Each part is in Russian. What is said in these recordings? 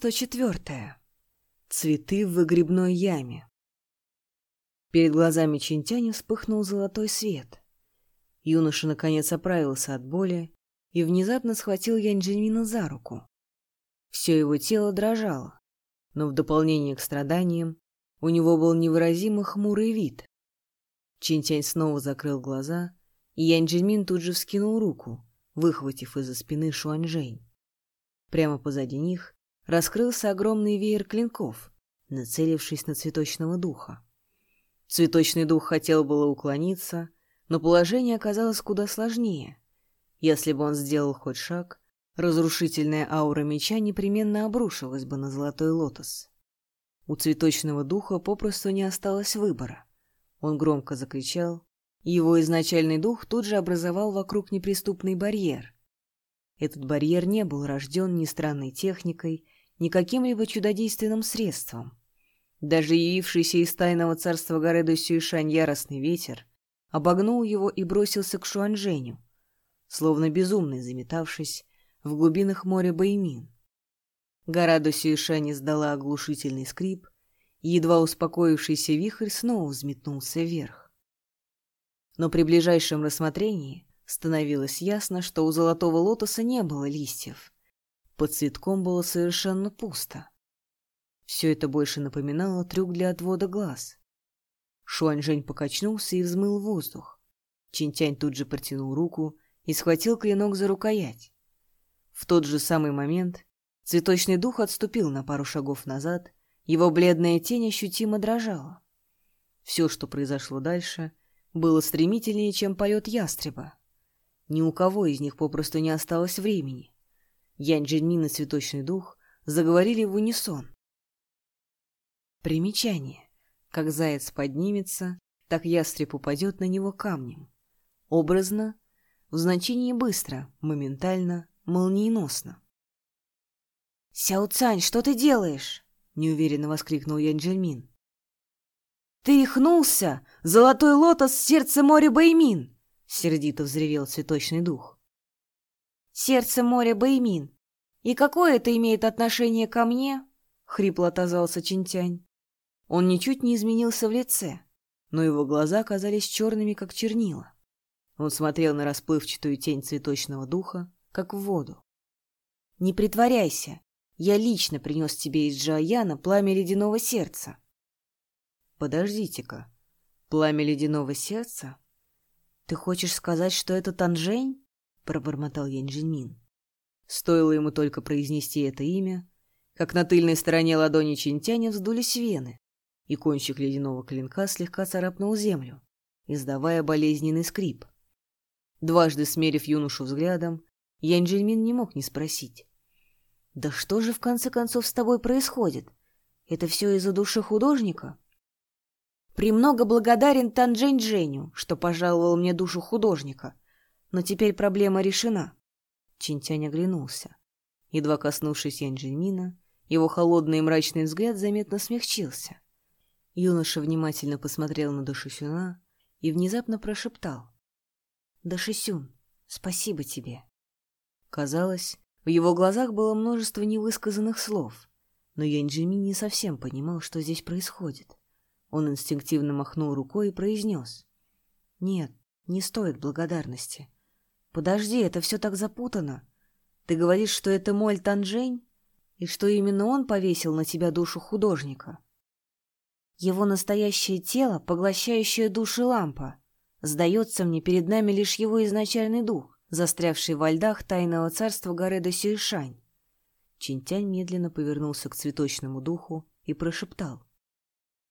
Глава 104. Цветы в выгребной яме. Перед глазами Чинтяня вспыхнул золотой свет. Юноша наконец оправился от боли и внезапно схватил Янджельмина за руку. Все его тело дрожало, но в дополнение к страданиям у него был невыразимо хмурый вид. Чинтянь снова закрыл глаза, и Янджельмин тут же вскинул руку, выхватив из-за спины Шуанжэнь. Прямо позади них раскрылся огромный веер клинков, нацелившись на цветочного духа. Цветочный дух хотел было уклониться, но положение оказалось куда сложнее. Если бы он сделал хоть шаг, разрушительная аура меча непременно обрушилась бы на золотой лотос. У цветочного духа попросту не осталось выбора. Он громко закричал, и его изначальный дух тут же образовал вокруг неприступный барьер. Этот барьер не был рожден ни странной техникой, ни каким-либо чудодейственным средством. Даже явившийся из тайного царства Гареду Сюишань яростный ветер обогнул его и бросился к Шуанженю, словно безумный заметавшись в глубинах моря Баймин. Гора Сюишань издала оглушительный скрип, и едва успокоившийся вихрь снова взметнулся вверх. Но при ближайшем рассмотрении становилось ясно, что у золотого лотоса не было листьев, под цветком было совершенно пусто. Все это больше напоминало трюк для отвода глаз. Шуаньжэнь покачнулся и взмыл воздух. Чинтянь тут же протянул руку и схватил клинок за рукоять. В тот же самый момент цветочный дух отступил на пару шагов назад, его бледная тень ощутимо дрожала. Все, что произошло дальше, было стремительнее, чем полет ястреба. Ни у кого из них попросту не осталось времени. Янь Джинмин и Цветочный Дух заговорили в унисон. Примечание. Как заяц поднимется, так ястреб упадет на него камнем. Образно, в значении быстро, моментально, молниеносно. «Сяо Цань, что ты делаешь?» — неуверенно воскликнул Янь Джельмин. «Ты ихнулся! Золотой лотос в сердце моря Баймин!» — сердито взревел цветочный дух сердце моря Бэймин. И какое это имеет отношение ко мне? — хрипло отозвался Чинтянь. Он ничуть не изменился в лице, но его глаза казались черными, как чернила. Он смотрел на расплывчатую тень цветочного духа, как в воду. — Не притворяйся, я лично принес тебе из Джаяна пламя ледяного сердца. — Подождите-ка, пламя ледяного сердца? Ты хочешь сказать, что это Танжень? Пробормотал Янь Джинмин. Стоило ему только произнести это имя, как на тыльной стороне ладони Чинтяня вздулись вены, и кончик ледяного клинка слегка царапнул землю, издавая болезненный скрип. Дважды смерив юношу взглядом, Янь Джинмин не мог не спросить. «Да что же в конце концов с тобой происходит? Это все из-за души художника?» «Премного благодарен Танжэнь Дженю, что пожаловал мне душу художника», но теперь проблема решена. Чинтянь оглянулся. Едва коснувшись Янджельмина, его холодный и мрачный взгляд заметно смягчился. Юноша внимательно посмотрел на Дашисюна и внезапно прошептал. «Дашисюн, спасибо тебе». Казалось, в его глазах было множество невысказанных слов, но Янджимин не совсем понимал, что здесь происходит. Он инстинктивно махнул рукой и произнес. «Нет, не стоит благодарности. Подожди, это все так запутано. Ты говоришь, что это Моль Танжень? И что именно он повесил на тебя душу художника? Его настоящее тело, поглощающее души лампа. Сдается мне, перед нами лишь его изначальный дух, застрявший во льдах тайного царства горы Досюишань. Чинтянь медленно повернулся к цветочному духу и прошептал.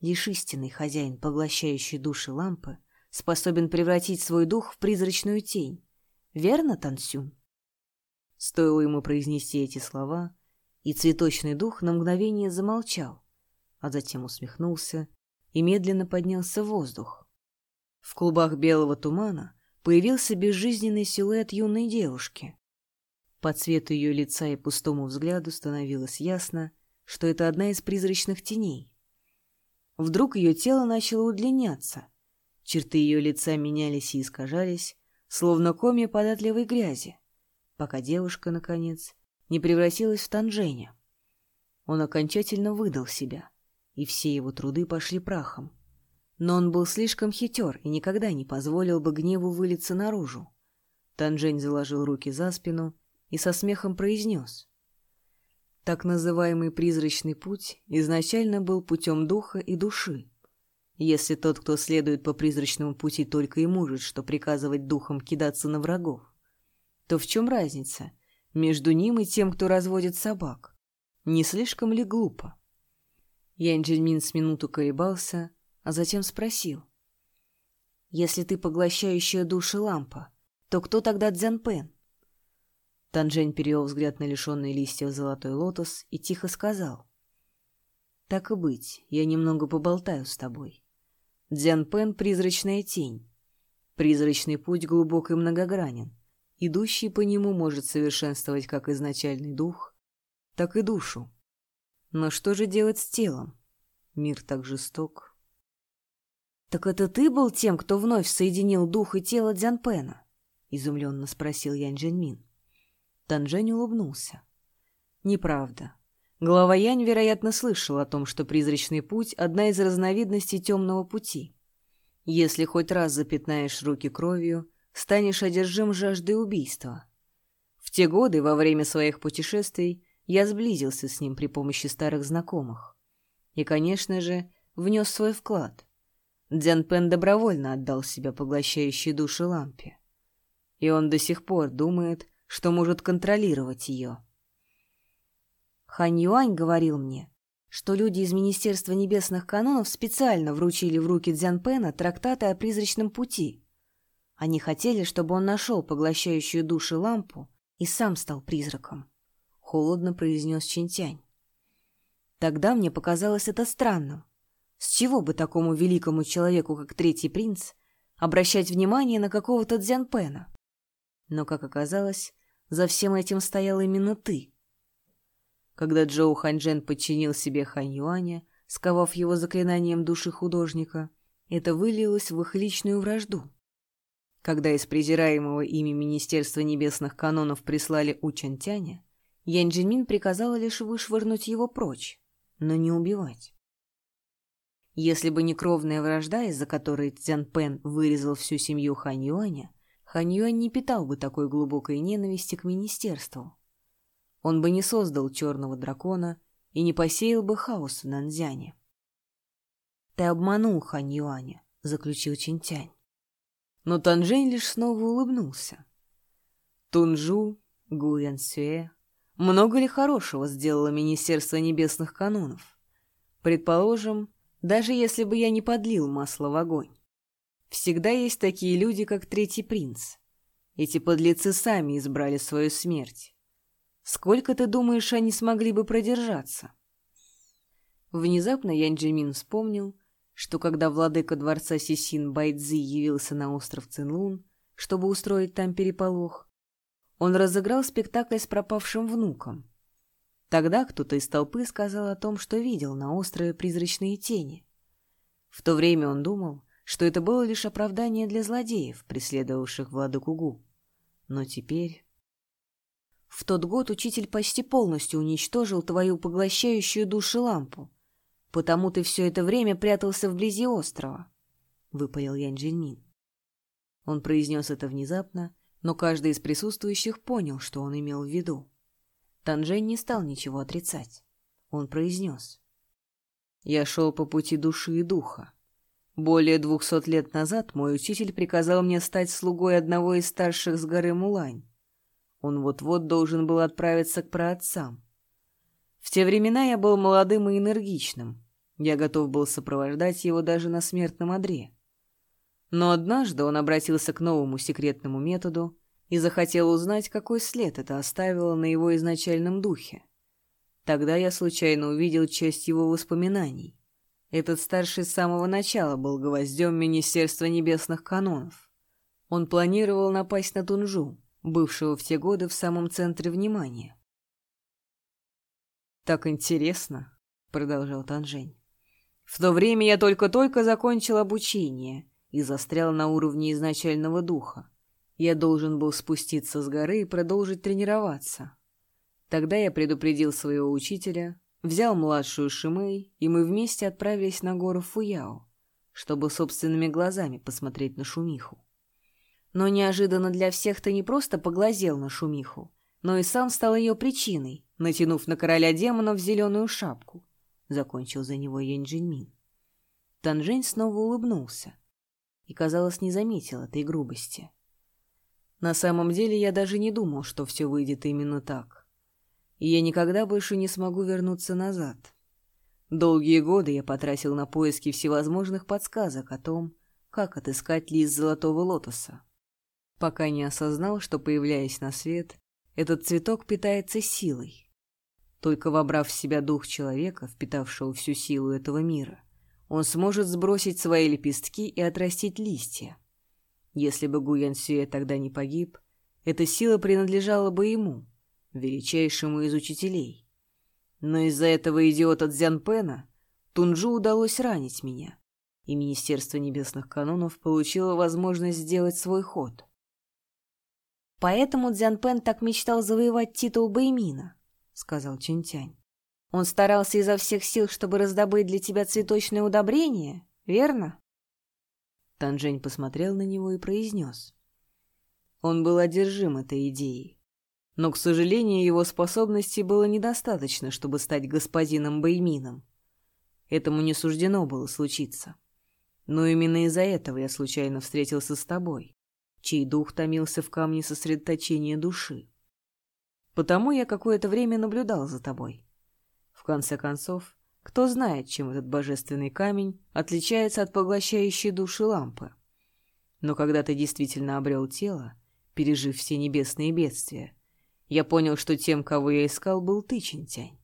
Лишь истинный хозяин, поглощающий души лампы, способен превратить свой дух в призрачную тень. Верно, Тансюн?» Стоило ему произнести эти слова, и цветочный дух на мгновение замолчал, а затем усмехнулся и медленно поднялся в воздух. В клубах белого тумана появился безжизненный силуэт юной девушки. По цвету ее лица и пустому взгляду становилось ясно, что это одна из призрачных теней. Вдруг ее тело начало удлиняться, черты ее лица менялись и искажались, словно комья податливой грязи, пока девушка, наконец, не превратилась в Танженя. Он окончательно выдал себя, и все его труды пошли прахом. Но он был слишком хитер и никогда не позволил бы гневу вылиться наружу. Танжень заложил руки за спину и со смехом произнес. Так называемый призрачный путь изначально был путем духа и души. Если тот, кто следует по призрачному пути, только и может, что приказывать духам кидаться на врагов, то в чем разница между ним и тем, кто разводит собак? Не слишком ли глупо? Ян Джельмин с минуту колебался, а затем спросил. «Если ты поглощающая души лампа, то кто тогда Дзянпен?» Танжень перевел взгляд на лишенные листьев золотой лотос и тихо сказал. «Так и быть, я немного поболтаю с тобой. Дзянпен — призрачная тень. Призрачный путь глубок и многогранен. Идущий по нему может совершенствовать как изначальный дух, так и душу. Но что же делать с телом? Мир так жесток. «Так это ты был тем, кто вновь соединил дух и тело Дзянпена?» — изумленно спросил Янь Джинмин. Танжень улыбнулся. «Неправда. Глава Янь, вероятно, слышал о том, что призрачный путь — одна из разновидностей темного пути. Если хоть раз запятнаешь руки кровью, станешь одержим жаждой убийства. В те годы, во время своих путешествий, я сблизился с ним при помощи старых знакомых. И, конечно же, внес свой вклад. Дзян Пен добровольно отдал себя поглощающей души лампе. И он до сих пор думает, что может контролировать ее. Хань Юань говорил мне, что люди из Министерства Небесных Канонов специально вручили в руки Дзян Пена трактаты о призрачном пути. Они хотели, чтобы он нашел поглощающую души лампу и сам стал призраком. Холодно произнес Чинтянь. Тогда мне показалось это странным. С чего бы такому великому человеку, как Третий Принц, обращать внимание на какого-то Дзянпена? Но, как оказалось, за всем этим стоял именно ты. Когда Джоу Ханьчжэн подчинил себе Хань Юаня, сковав его заклинанием души художника, это вылилось в их личную вражду. Когда из презираемого ими Министерства Небесных Канонов прислали У Чантяня, Янь Джинмин приказала лишь вышвырнуть его прочь, но не убивать. Если бы не кровная вражда, из-за которой Цзян Пен вырезал всю семью Хань Юаня, Хань Юань не питал бы такой глубокой ненависти к министерству. Он бы не создал черного дракона и не посеял бы хаос в Нанзяне. «Ты обманул Хань Юаня», — заключил Чинтянь. Но Танжень лишь снова улыбнулся. Тунжу, Гуян Сюэ, много ли хорошего сделало Министерство Небесных Канонов? Предположим, даже если бы я не подлил масло в огонь. Всегда есть такие люди, как Третий Принц. Эти подлецы сами избрали свою смерть. Сколько, ты думаешь, они смогли бы продержаться? Внезапно Ян Джимин вспомнил, что когда владыка дворца Сисин Байдзи явился на остров Цинлун, чтобы устроить там переполох, он разыграл спектакль с пропавшим внуком. Тогда кто-то из толпы сказал о том, что видел на острове призрачные тени. В то время он думал, что это было лишь оправдание для злодеев, преследовавших владыку Гу. Но теперь... В тот год учитель почти полностью уничтожил твою поглощающую души лампу. Потому ты все это время прятался вблизи острова, — выпалил Янь Джинмин. Он произнес это внезапно, но каждый из присутствующих понял, что он имел в виду. Танжень не стал ничего отрицать. Он произнес. «Я шел по пути души и духа. Более двухсот лет назад мой учитель приказал мне стать слугой одного из старших с горы Мулань. Он вот-вот должен был отправиться к праотцам. В те времена я был молодым и энергичным. Я готов был сопровождать его даже на смертном одре. Но однажды он обратился к новому секретному методу и захотел узнать, какой след это оставило на его изначальном духе. Тогда я случайно увидел часть его воспоминаний. Этот старший с самого начала был гвоздем Министерства Небесных Канонов. Он планировал напасть на Тунжу, бывшего в те годы в самом центре внимания. «Так интересно», — продолжал Танжень. «В то время я только-только закончил обучение и застрял на уровне изначального духа. Я должен был спуститься с горы и продолжить тренироваться. Тогда я предупредил своего учителя, взял младшую Шимэй, и мы вместе отправились на гору Фуяо, чтобы собственными глазами посмотреть на шумиху. Но неожиданно для всех ты не просто поглазел на шумиху, но и сам стал ее причиной, натянув на короля демонов зеленую шапку. Закончил за него Янь Джиньмин. Танжень снова улыбнулся и, казалось, не заметил этой грубости. На самом деле я даже не думал, что все выйдет именно так. И я никогда больше не смогу вернуться назад. Долгие годы я потратил на поиски всевозможных подсказок о том, как отыскать лист золотого лотоса, пока не осознал, что, появляясь на свет, этот цветок питается силой. Только вобрав в себя дух человека, впитавшего всю силу этого мира, он сможет сбросить свои лепестки и отрастить листья. Если бы Гуян Сюэ тогда не погиб, эта сила принадлежала бы ему, величайшему из учителей. Но из-за этого идиота Дзянпена Тунджу удалось ранить меня, и Министерство Небесных Канонов получило возможность сделать свой ход. Поэтому Дзян Пен так мечтал завоевать титул Бэймина, — сказал Чинтянь. Он старался изо всех сил, чтобы раздобыть для тебя цветочное удобрение, верно? Танжень посмотрел на него и произнес. Он был одержим этой идеей. Но, к сожалению, его способностей было недостаточно, чтобы стать господином Бэймином. Этому не суждено было случиться. Но именно из-за этого я случайно встретился с тобой чей дух томился в камне сосредоточения души. Потому я какое-то время наблюдал за тобой. В конце концов, кто знает, чем этот божественный камень отличается от поглощающей души лампы. Но когда ты действительно обрел тело, пережив все небесные бедствия, я понял, что тем, кого я искал, был ты, Чинтянь.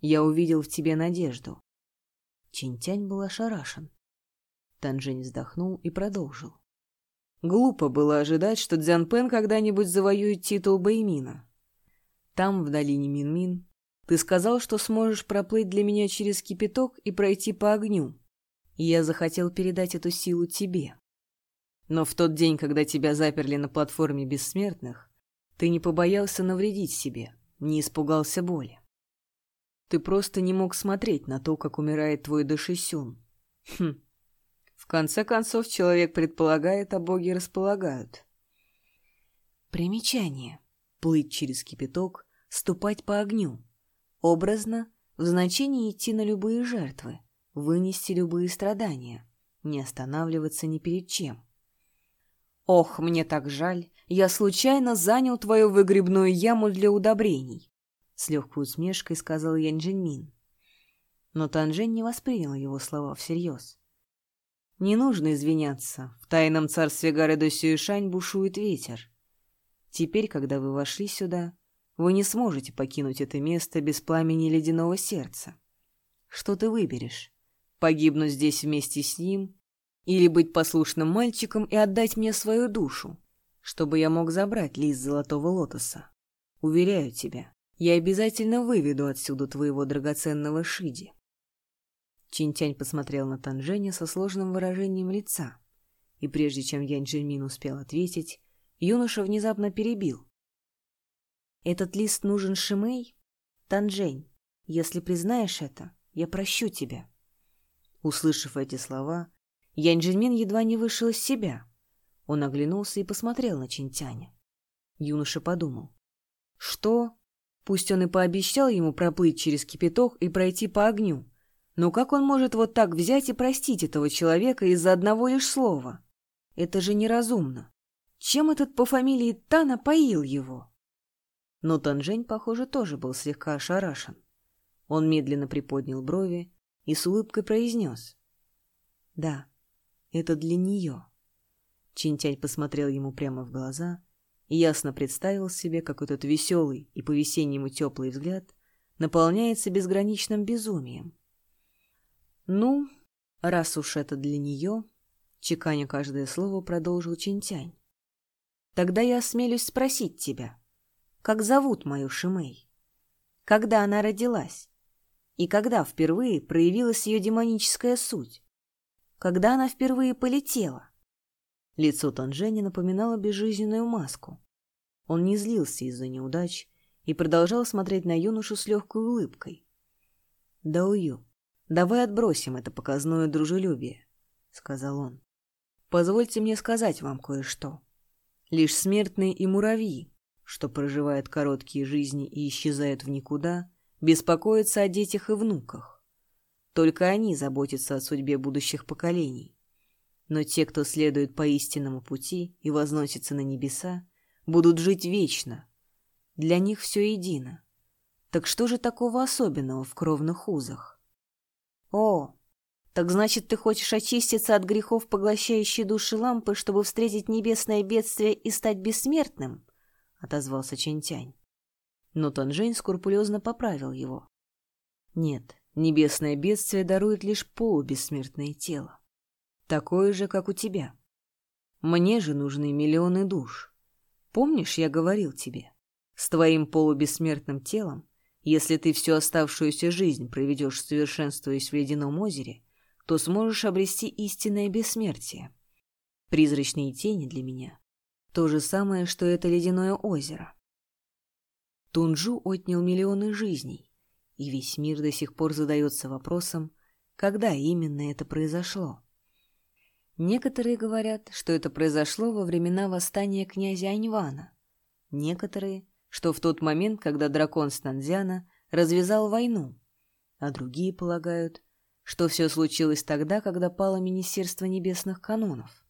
Я увидел в тебе надежду. Чинтянь был ошарашен. Танжень вздохнул и продолжил. Глупо было ожидать, что Дзянпен когда-нибудь завоюет титул Бэймина. Там, в долине Минмин, ты сказал, что сможешь проплыть для меня через кипяток и пройти по огню. И я захотел передать эту силу тебе. Но в тот день, когда тебя заперли на платформе бессмертных, ты не побоялся навредить себе, не испугался боли. Ты просто не мог смотреть на то, как умирает твой Дашисюн. Хм, в конце концов, человек предполагает, а боги располагают. Примечание. Плыть через кипяток, ступать по огню. Образно, в значении идти на любые жертвы, вынести любые страдания, не останавливаться ни перед чем. «Ох, мне так жаль, я случайно занял твою выгребную яму для удобрений», — с легкой усмешкой сказал Янь Джиньмин. Но Танжень не воспринял его слова всерьез. Не нужно извиняться. В тайном царстве Гареда Сюишань бушует ветер. Теперь, когда вы вошли сюда, вы не сможете покинуть это место без пламени ледяного сердца. Что ты выберешь? Погибнуть здесь вместе с ним или быть послушным мальчиком и отдать мне свою душу, чтобы я мог забрать лист золотого лотоса? Уверяю тебя, я обязательно выведу отсюда твоего драгоценного Шиди. Чинтянь посмотрел на Танжэня со сложным выражением лица, и прежде чем Янь Джельмин успел ответить, юноша внезапно перебил. «Этот лист нужен Шимэй? Танжень, если признаешь это, я прощу тебя». Услышав эти слова, Янь Джельмин едва не вышел из себя. Он оглянулся и посмотрел на Чинтяня. Юноша подумал. «Что? Пусть он и пообещал ему проплыть через кипяток и пройти по огню, но как он может вот так взять и простить этого человека из-за одного лишь слова? Это же неразумно. Чем этот по фамилии Тана поил его? Но Танжень, похоже, тоже был слегка ошарашен. Он медленно приподнял брови и с улыбкой произнес. «Да, это для нее». Чинтянь посмотрел ему прямо в глаза и ясно представил себе, как этот веселый и по-весеннему теплый взгляд наполняется безграничным безумием. «Ну, раз уж это для нее...» — чеканя каждое слово продолжил Чинтянь. «Тогда я осмелюсь спросить тебя, как зовут мою Шимей? Когда она родилась? И когда впервые проявилась ее демоническая суть? Когда она впервые полетела?» Лицо Танжени напоминало безжизненную маску. Он не злился из-за неудач и продолжал смотреть на юношу с легкой улыбкой. Даую, давай отбросим это показное дружелюбие, — сказал он. Позвольте мне сказать вам кое-что. Лишь смертные и муравьи, что проживают короткие жизни и исчезают в никуда, беспокоятся о детях и внуках. Только они заботятся о судьбе будущих поколений. Но те, кто следует по истинному пути и возносится на небеса, будут жить вечно. Для них все едино. Так что же такого особенного в кровных узах? О, так значит, ты хочешь очиститься от грехов, поглощающей души лампы, чтобы встретить небесное бедствие и стать бессмертным? — отозвался Чентянь. Но Танжень скрупулезно поправил его. Нет, небесное бедствие дарует лишь полубессмертное тело. Такое же, как у тебя. Мне же нужны миллионы душ. Помнишь, я говорил тебе, с твоим полубессмертным телом если ты всю оставшуюся жизнь проведешь, совершенствуясь в ледяном озере, то сможешь обрести истинное бессмертие. Призрачные тени для меня — то же самое, что это ледяное озеро. Тунжу отнял миллионы жизней, и весь мир до сих пор задается вопросом, когда именно это произошло. Некоторые говорят, что это произошло во времена восстания князя Аньвана. Некоторые, что в тот момент, когда дракон Станзяна развязал войну, а другие полагают, что все случилось тогда, когда пало Министерство Небесных Канонов.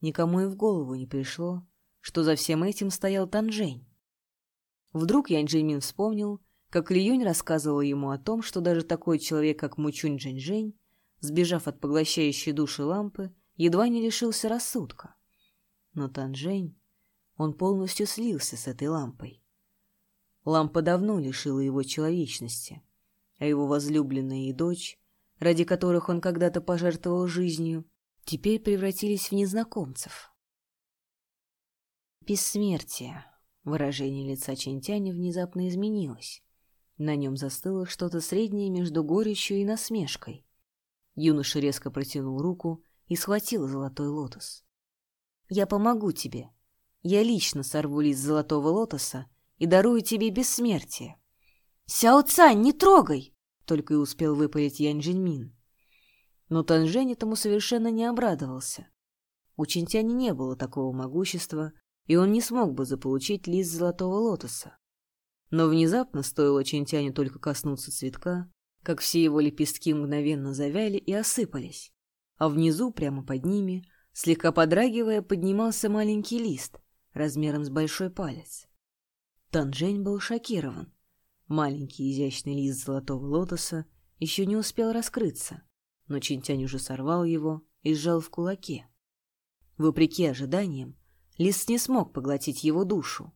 Никому и в голову не пришло, что за всем этим стоял Танжень. Вдруг Янь Джеймин вспомнил, как Ли Юнь рассказывал ему о том, что даже такой человек, как Мучунь Джэньжэнь, сбежав от поглощающей души лампы, едва не лишился рассудка. Но Танжень он полностью слился с этой лампой. Лампа давно лишила его человечности, а его возлюбленная и дочь, ради которых он когда-то пожертвовал жизнью, теперь превратились в незнакомцев. Бессмертие. Выражение лица Чентяня внезапно изменилось. На нем застыло что-то среднее между горечью и насмешкой. Юноша резко протянул руку и схватил золотой лотос. «Я помогу тебе», я лично сорву лист золотого лотоса и дарую тебе бессмертие. «Сяо Цань, не трогай!» — только и успел выпалить Янь Джиньмин. Но Танжень этому совершенно не обрадовался. У Чинтяни не было такого могущества, и он не смог бы заполучить лист золотого лотоса. Но внезапно стоило Чинтяню только коснуться цветка, как все его лепестки мгновенно завяли и осыпались, а внизу, прямо под ними, слегка подрагивая, поднимался маленький лист, размером с большой палец. Танжень был шокирован. Маленький изящный лист золотого лотоса еще не успел раскрыться, но Чинтянь уже сорвал его и сжал в кулаке. Вопреки ожиданиям, лист не смог поглотить его душу.